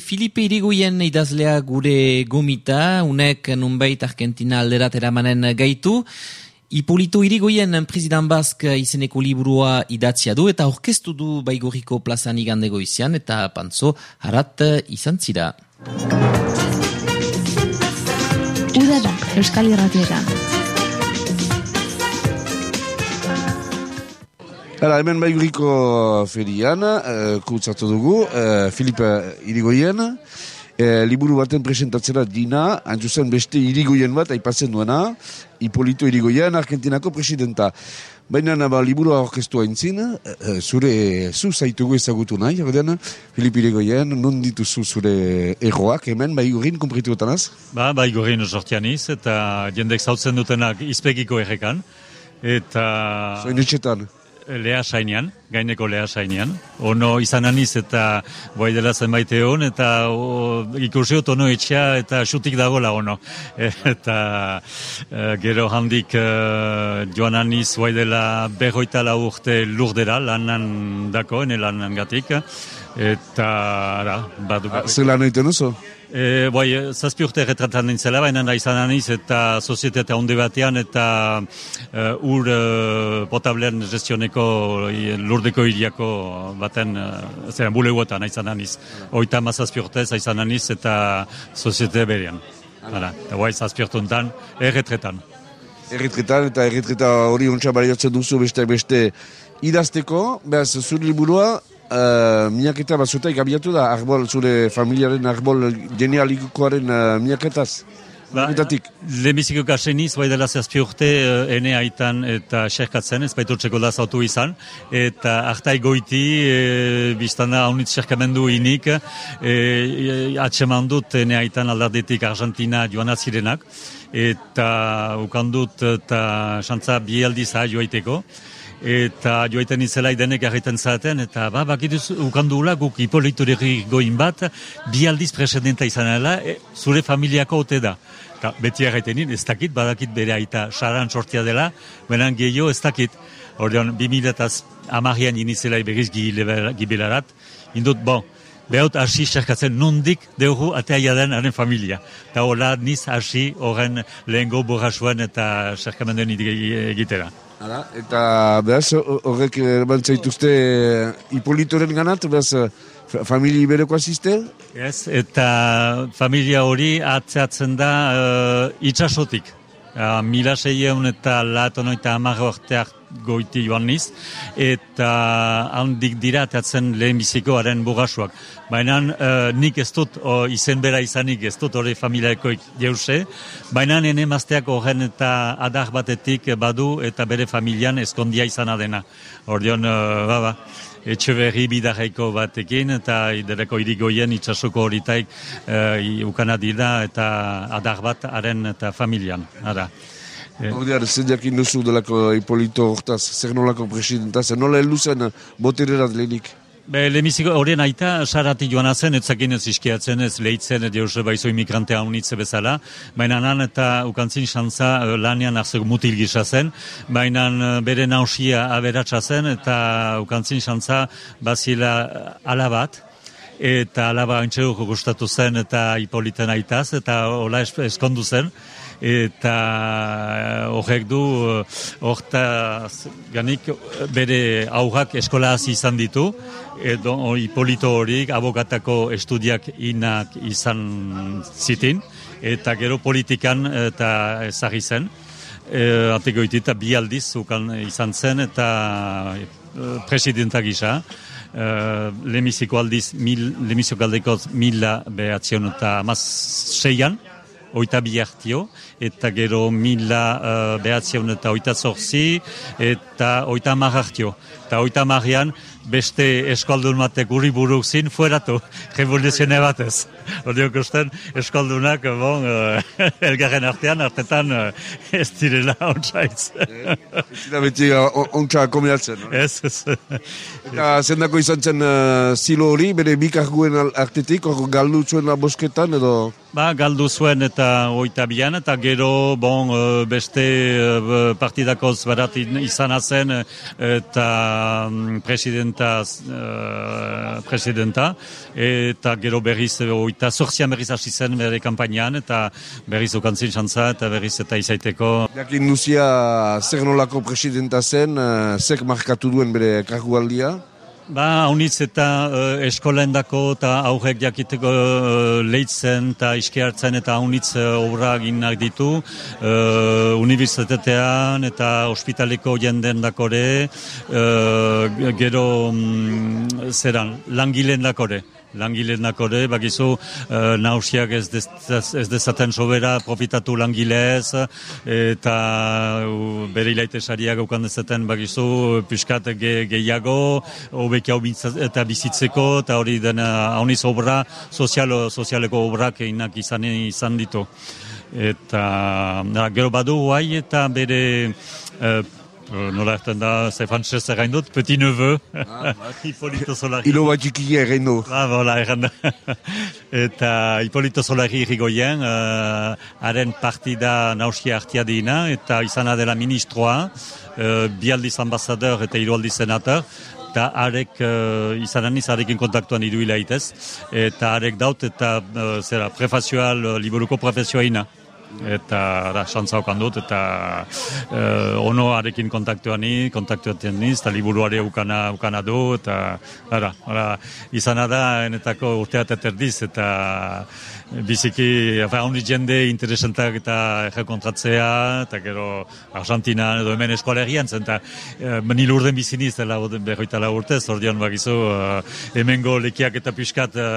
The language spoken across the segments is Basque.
Filipe Irigoyen idazlea gure gomita, unek nunbait Argentina alderat eramanen gaitu. Ipolito Irigoyen president bask izeneko liburua idatzia du eta orkestu du baigoriko plazan igandego izan eta pantzo harat izan zira. Uda da, Euskal Irratiera. Hala, hemen baiguriko ferian, uh, kutsatu dugu, uh, Filipe Irigoyen, uh, liburu baten presentatzera dina, antzuzen beste Irigoyen bat, aipatzen duena, Ipolito Irigoyen, Argentinako presidenta. Baina ba, liburu orkestua entzin, uh, zure, zu zaitugu ezagutu nahi, ordean, Filipe Irigoyen, non dituzu zure erroak, hemen baigurin, kompritu gotanaz? Ba, baigurin sortianiz, eta jendek zautzen dutenak izpegiko errekan, eta... Zoin etxetan? Lea sainean, gaineko lea sainean. Ono izan aniz eta bai dela zenbait egon eta ikusiot ono etxea eta xutik dagoela ono. eta e, gero handik e, joan aniz bai dela berroita lau urte lurdera lanan dako, ene lanan gatik. Eta, ara, badu... Zer lan egiten oso? E, bai, zazpi urte erretratan nintzela, baina da izan aniz eta sozietatea onde batean eta uh, ur uh, potablean gestioneko lurdeko iriako baten, uh, zera, buleguetan izan aniz. Oita ma urte izan aniz eta sozietate berean. Hala, eta bai, zazpi urte untan, erretretan. Erretretan eta erretreta hori ontsa baliatzen duzu beste beste idazteko, behaz, zure liburua, Uh, miaketa bat zutaik abiatu da, arbol, zure familiaren arbol genealikoaren uh, miaketaz? Ba, Lemiziko kaseniz, bai dela zazpi urte, uh, ene aitan eta xerkatzen, ez baitu txeko da zautu izan, eta hartai goiti, e, biztanda haunitz xerkamendu inik, e, atseman dut ene aitan aldardetik Argentina joan zirenak, eta ukandut eta xantza bi aldiz joaiteko, eta joaiten izela denek egiten zaten, eta ba, bakituz ukandula guk ipoliturek goin bat, bi aldiz presidenta izan dela, e, zure familiako ote da. Eta beti egiten ez dakit, badakit bere aita saran sortia dela, benan gehiago ez dakit. Ordean, bi miletaz amarrian inizela iberiz gibilarat, indut, bon, behot hasi xerkatzen nondik deugu atea den haren familia. Eta hola niz hasi horren lehengo borrasuen eta xerkamenden egitera. Hala, eta behaz horrek erabantzaituzte uh, Ipolitoren ganat, behaz famili bereko asiste? Ez, eta familia hori atzeatzen da uh, itxasotik. Uh, mila seieun eta latono eta amarro goiti joan niz, eta handik dira atatzen lehenbiziko haren bugasuak. Baina uh, nik ez dut o, izen bera izanik ez dut hori familiakoik jeuse, baina nene mazteak horren eta adar batetik badu eta bere familian eskondia izana dena. Ordeon, uh, baba, etxe berri bidarraiko batekin eta idereko irigoien itxasoko horitaik uh, ukana dira eta adar bat haren eta familian. Ara. Hordiar, yeah. zen jakin duzu delako Ipolito hortaz, zer nolako presidenta, zer nola heldu zen botererat lehenik? Be, lemiziko horien aita, sarati joan azen, etzakin ez iskiatzen, ez lehitzen, deus baizo imigrantea unitze bezala, baina nan eta ukantzin xantza lanian arzeko mutil gisa zen, baina bere nausia aberatsa zen, eta ukantzin xantza bazila alabat, eta alaba antxeruko gustatu zen, eta Ipoliten aitaz, eta hola eskondu zen, eta eh, horrek du eh, horta ganik bere aurrak eskola hasi izan ditu. Edo Hipolito horik abokatako estudiak inak izan zitin. Eta gero politikan eta ezagri zen. E, Ateko eta bi aldiz ukan izan zen eta presidenta gisa. Uh, lemiziko aldiz, mil, lemiziko aldekoz mila behatzion eta amaz seian, oita bi hartio, eta gero mila uh, behatzion eta oita zorzi, eta oita mar hartio. Eta oita marian, beste eskaldun batek guri buruk zin, fueratu, revoluzione batez. Odio kosten, eskaldunak, bon, uh, elgarren artean, artetan uh, ez direla ontsaitz. Ez dira beti ontsa komiatzen. Ez, ez. Eta zendako izan zen uh, zilo hori, bere bikarguen artetik, hor galdu zuen bosketan, edo... Ba, galdu zuen eta oita bian, eta gero, bon, beste partidakoz barat izan zen, eta presidenta, uh, presidenta, eta gero berriz, oita sortzian berriz hasi zen bere kampainan, eta berriz okantzin xantza, eta berriz eta izaiteko. Jakin duzia zer nolako presidenta zen, zer markatu duen bere kargualdia? Ba, haunitz eta uh, eskolendako eta aurrek jakiteko uh, lehitzen eta iskeartzen eta haunitz uh, obra ginak ditu uh, universitatean eta ospitaleko jenden dakore uh, gero um, zeran, langileen dakore langileen nakore, bakizu uh, nausiak ez, dez, ez dezaten sobera profitatu langilez, eta uh, bere ilaite sariak aukan dezaten bakizu piskat ge, gehiago, hobek hau eta bizitzeko, eta hori dena hauniz obra, sozialo, sozialeko obrak inak izan, izan ditu. Eta gero badu guai eta bere uh, Uh, nola erten da, ze frantzez egin dut, petit neveu, ah, Hipolito Solari. Ilo bat jikia egin du. Ah, bola, egin Eta Hipolito Solari irrigoien, uh, haren partida nauskia hartia dina, eta izan dela ministroa, uh, bialdiz ambasador eta irualdiz senator, eta arek uh, izan aniz arekin kontaktuan idu hilaitez, eta arek daut eta uh, zera, prefazioal, uh, liburuko prefazioa ina eta da, xantza okan dut, eta e, ono arekin kontaktuan ni, kontaktuatzen niz, eta liburuare ukana, ukana du, eta ara, ara, izana da, enetako urteat eterdiz, eta biziki, hafa, honi jende interesantak eta kontratzea, eta gero Argentina edo hemen eskualegian zen, eta e, meni lurden biziniz, dela berroita la urte, zordion bakizu, e, hemengo lekiak eta piskat e,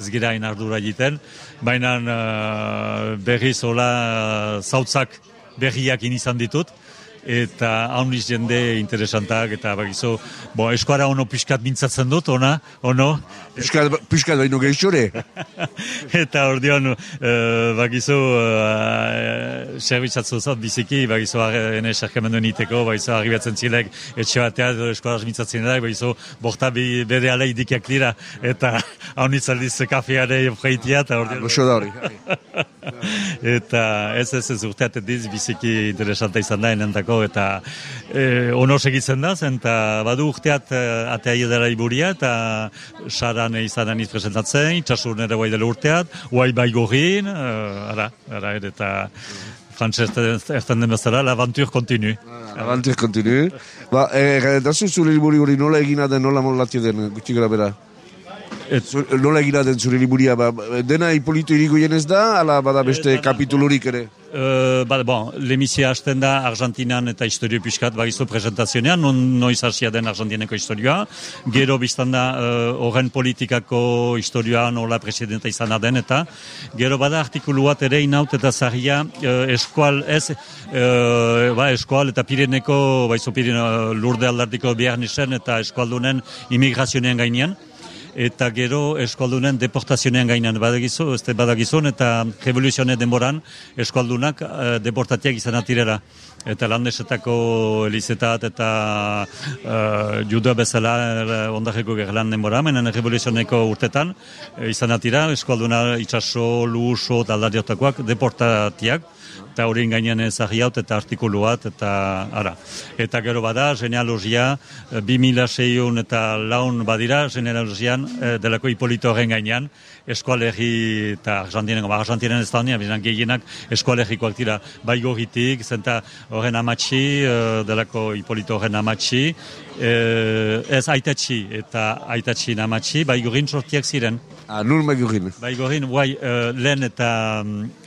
ez gira inardura egiten, baina e, berriz hola zautzak berriak izan ditut, eta hauniz jende interesantak, eta bakizu, bo, eskuara ono piskat mintzatzen dut, ona, ono? Piskat, piskat baino gehiore. eta hor dion, uh, bakizu, uh, servitzatzu zat, biziki, bakizu, ene serkemendu niteko, bakizu, arribatzen zilek, etxe batea, eskuara mintzatzen da, bakizu, borta bere alei dikiak dira, eta hauniz aldiz kafeare freitia, eta hor dion. da hori. eta ez ez ez urteatet diz, biziki interesanta izan da, enentako, eta e, ono segitzen da, zen, eta badu urteat e, atea edera iburia, eta saran izan aniz presentatzen, itxasun ere guai dela urteat, guai bai gorin, e, ara, ara, eta frantzez erten den bezala, l'aventure kontinu. L'aventure kontinu. Ba, e, dazu zure hori nola egina den, nola molatio den, gutxi gara bera? Et... Nola egina den zure liburia, ba, dena Hipolito irigoien ez da, ala bada beste e, kapitulurik ere? Uh, ba, bon, lemizia hasten da Argentinan eta historio piskat bagizu presentazionean, non noiz hasia den Argentineko historioa. Gero biztan da horren politikako historioa nola presidenta izan den eta gero bada artikulu bat ere inaut eta zaria uh, eskual ez uh, ba, eskual eta pireneko baizu pirene lurde aldardiko biharnisen eta eskualdunen imigrazionean gainean eta gero eskualdunen deportazionean gainan badagizu, ez badagizun, eta revoluzionen denboran eskualdunak uh, deportatiak izan atirera. Eta landesetako elizetat eta uh, judo bezala uh, ondajeko gerlan denbora, menen revoluzioneko urtetan uh, izan atira, eskualduna itxaso, luso, taldardiotakoak deportatiak eta hori gainean ezagiaut eta artikulu bat, eta ara. Eta gero bada, genealogia, 2006 eta laun badira, genealogian eh, delako Hipolito horren gainean, eskualegi eta argentinen, ba, argentinen ez da honia, bizan gehienak eskualegikoak dira, bai gogitik, zenta horren amatxi, eh, delako Hipolito horren amatxi, eh, ez aitatxi eta aitatxi namatxi, bai gorin sortiak ziren. Ah, nur bai gorin. Bai gorin, bai, lehen eta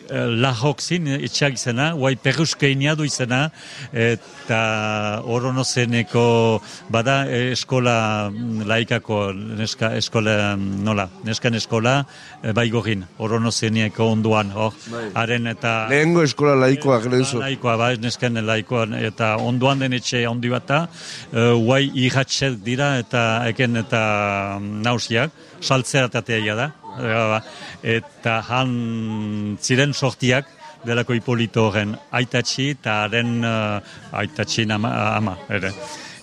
Eh, lahok zin, itxak izena, guai perruskeinia du izena, eta oronozeneko, bada eskola mm, laikako, neska, eskola, mm, nola, neskan eskola, bai gorin, oronozenieko onduan, hor, haren eta... Lehengo eskola laikoa, gero Laikoa, bai, neskan laikoa, eta onduan den etxe ondi bata, guai irratxet dira, eta eken eta mm, nausiak, saltzea da, eta han ziren sortiak delako Hipolito horren aitatxi eta haren uh, aitatxi ama, ama ere.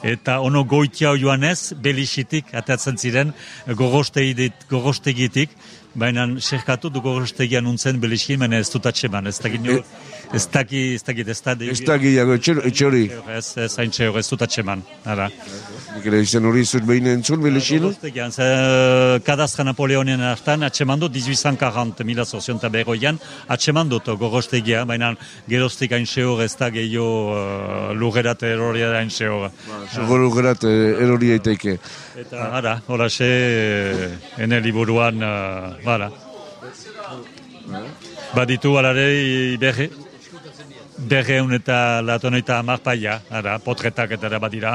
Eta ono goitia joan ez, belisitik, atatzen ziren, gogostegitik, baina serkatu dugu gorostegia nuntzen baina ez dut atseman, ez dakit nio, ez dakit, ez dakit, ez dakit, Ez da gehiago, etxe- etxe hori. Ez, ez, hori, ez dut atseman, ara. Nik ere izan hori zut behin entzun, belexin. Gorostegian, ze, kadastra Napoleonen hartan, atseman dut, 1840, mila zorzion eta berroian, atseman dut gorostegia, baina geroztik haintxe hori ez da gehiago uh, lurrerat erroria da haintxe hori. Seguro gerat eh, erori aiteke. Eta, ara, horaxe, eh, ene liburuan, uh, bara. Baditu alare, berre, berreun eta latoneita hamar paia, ara, potretak eta da badira,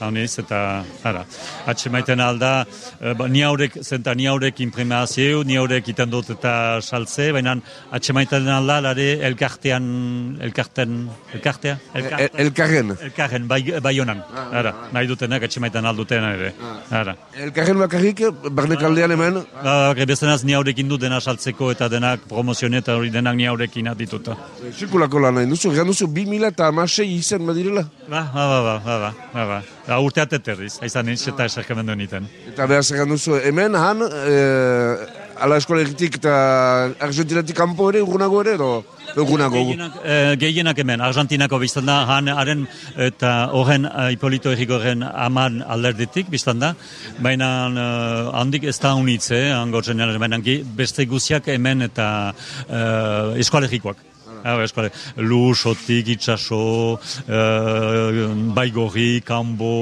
hauniz, eta, ara. Atxe maiten alda, eh, ba, ni haurek, zenta ni haurek imprimazio, ni haurek iten dut eta saltze, baina atxe maiten alda, alare, elkartean, elkarten, elkartea? El- Elkarren. Elkarren, bai, bai honan, ara, nahi dutenak, atxe maiten alduten ere, ara. Elkarren bakarrik, barnek aldean hemen, Ba, Bezenaz ni haurekin du dena saltzeko eta denak promozione eta hori denak ni haurekin adituta. Zikulako lan nahi duzu, egan duzu, bi mila eta amasei izan badirela. Ba, ba, ba, ba, ba, ba, ba. Ba, urte ateterriz, haizan nintz eta esarkamendu niten. Eta behar egan duzu, hemen, han, eh, ala eskolegitik eta argentinatik kanpo ere, urgunago ere, edo urgunago. Gehienak, eh, gehienak hemen, Argentinako biztan da, han, haren eta horren Hipolito Errigoren aman alderditik biztan da, baina handik ez da unitze, hango general, baina beste guziak hemen eta eh, eskoalegikoak. Hau, eskole, lu, sotik, itxaso, uh, baigorri, kanbo,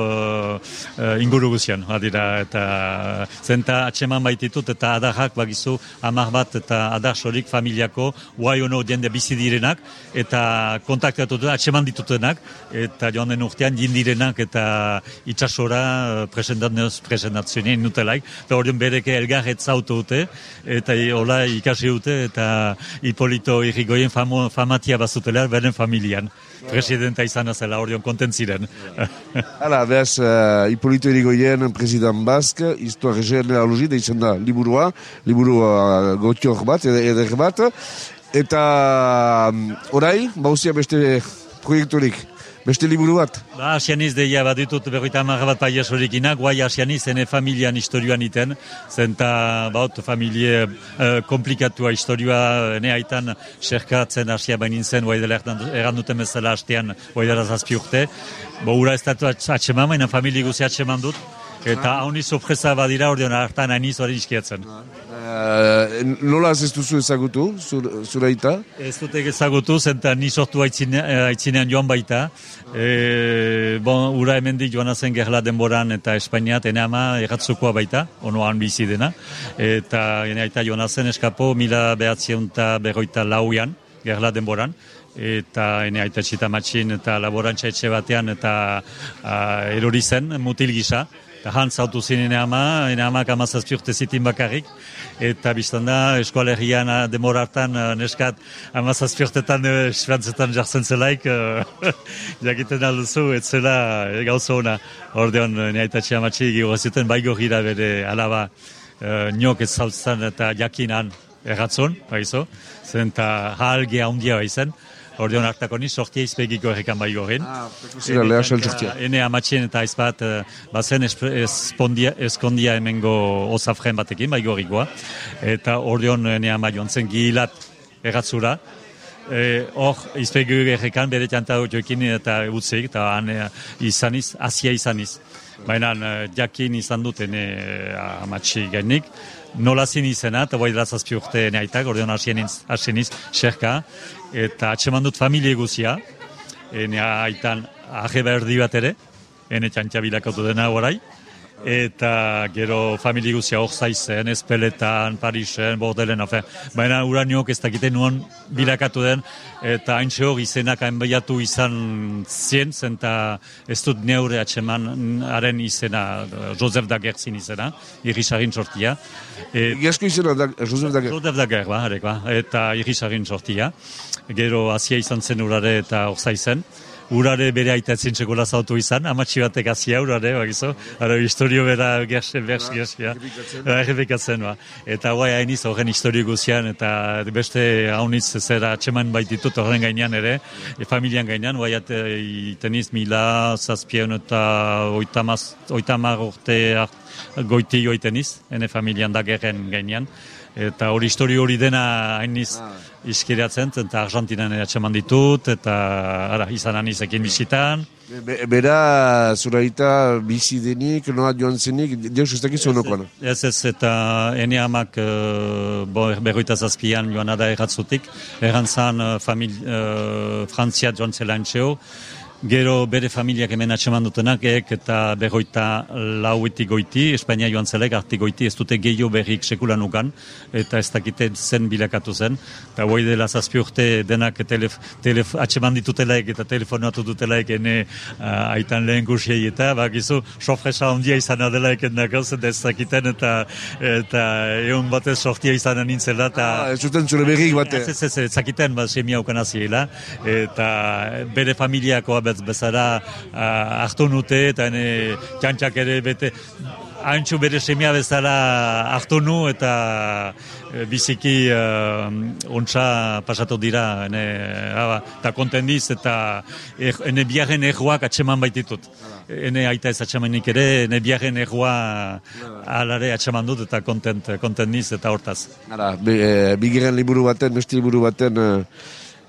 uh, uh, inguru guzian, badira, eta zenta atseman baititut, eta adarrak bagizu, amar bat eta adarsorik familiako, guai ono jende bizi direnak, eta kontaktatu dut, atseman ditutenak, eta joan den urtean jindirenak, eta itxasora uh, presentazioz presentatzioen nutelaik, eta hori bereke elgarret zautu dute, eta hola ikasi dute, eta Hipolito Irrigoien famo, famatia bazutela beren familian. Presidenta izan zela horion kontent ziren. Hala, behaz, uh, Hipolito Irigoyen, president bask, histoire genealogi, da izan da, liburua, liburua gotior bat, eder, eder bat, eta um, orai, bauzia beste proiekturik, beste liburu bat. Ba, asianiz deia baditut berroita amarra bat paia sorikinak, guai asianiz ene familian historioan iten, zenta baut familie eh, komplikatua historioa ene aitan serkatzen asia bainin zen, guai dela erran duten bezala hastean, guai dela zazpi urte. Bo, ura ez datu atxeman, baina familie guzi atxeman dut, eta hauni sorpresa badira ordeon hartan hainiz hori iskiatzen. Uh, nola ez duzu ezagutu, zur, zure aita? Ez dute ezagutu, zenta ni sortu aitzine, eh, aitzinean joan baita. E, bon, ura hemendik joan zen gerla denboran eta Espainiat, ene ama erratzukoa baita, onoan bizi dena. Eta ene aita joan zen eskapo mila behatzion eta berroita lauian, gerla denboran. Eta ene aita txita matxin eta laborantza etxe batean eta a, erori zen mutil gisa. Eta zen ene ama, ene amak amazazpi urte zitin bakarrik. Eta biztan da, eskualerian demora hartan, eh, neskat, amazazpi urtetan eh, frantzetan jartzen zelaik, eh, jakiten alduzu, ez zela eh, gauza ona. Ordeon, neaitatxe amatxe gigoziten, baigo gira bere alaba eh, nyok ez zautzen eta jakinan erratzon, baizo, zen eta halge handia baizen. Ordeon hartako ni sortia izpegiko errekan baigoren. Zira, leha seltsurtia. Ene amatxien eta aizbat uh, bazen esp- espondia, eskondia hemengo osafren batekin, bai gorikoa. Eta ordeon ene ama joan zen gilat erratzura. Eh, Hor, izpegu errekan bere txanta joekin eta utzik, eta han eh, izaniz, asia izaniz. Baina eh, jakin izan dut ene uh, amatxi gainik. Nola zin izena, eta bai zazpi urte ene aitak, ordeon hasieniz, hasieniz, xerka, eta atseman dut familie guzia, ene aitan aje berdi bat ere, ene txantxa bilakatu dena orai, eta gero familie guzia hor zaizen, Espeletan, Parisen, Bordelen, afen, baina uraniok ez dakite nuan bilakatu den, eta haintxe hor izenak hainbaiatu izan zien, zenta ez dut neure atxeman haren izena, Josef Dagertzin izena, irrisarin sortia. E, izena, da, Josef Dager. Josef Dager, ba, harek, ba, eta irrisarin sortia. Gero hasia izan zen urare eta hor zaizen. Urare bere aitatzen txekola zautu izan, amatxi batek hasia urare, bagizo. Ara, historio bera gerse, bers, gersia. Errepikatzen, ba. Eta guai hainiz horren historio guzian, eta beste haunitz zera atxeman baititut horren gainean ere, e, familian gainean, guai iteniz mila, zazpien eta oitamaz, oitamar urte goiti joiteniz, ene familian dagerren gainean, eta hori histori hori dena hainiz Ah. iskiratzen, eta Argentinan atxeman ditut, eta ara, izan anizekin bisitan. Be, bera, zuraita bizi denik, noa joan zenik, deus ez dakizu honokoan. Ez ez, eta ene amak uh, bo, berroita zazpian joan da erratzutik, errantzan uh, famili, uh, Frantzia joan zela entxeo, Gero bere familiak hemen atseman dutenak, ek eta berroita lauetik goiti, Espainia joan zelek, artik goiti, ez dute gehiago berrik sekulan ukan, eta ez dakite zen bilakatu zen. Eta hoi dela zazpi urte denak telef, telef, atseman ditutelaek eta telefonatu dutelaek ene uh, aitan lehen gusiei eta bakizu sofresa ondia izan adela ekendakoz, eta ez dakiten eta eta egun batez sortia izan nintzela, eta Ah, ez zuten zure berrik bate. Ez, ez, ez, ez, zakiten, ba, semia ukan aziela, eta bez, bezala uh, hartu nute, eta ene txantxak ere bete, haintxu bere semia bezala hartu nu, eta e, biziki uh, ontsa pasatu dira, ene, haba, eta kontendiz, eta eh, ene biaren erroak atseman baititut. Ene aita ez atsemanik ere, ene biaren erroa alare atseman dut, eta kontent, kontendiz, eta hortaz. Ara, be, e, liburu baten, beste liburu baten e,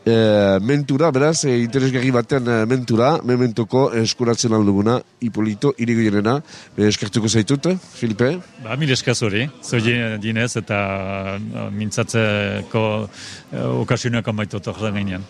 e, mentura, beraz, e, interesgarri baten e, mentura, mementoko eskuratzen alduguna, Hipolito, irigoienena, e, eskertuko zaitut, Filipe? Ba, mil eskaz hori, zoi dinez eta mintzatzeko uh, okasionak amaitut hor da gainean.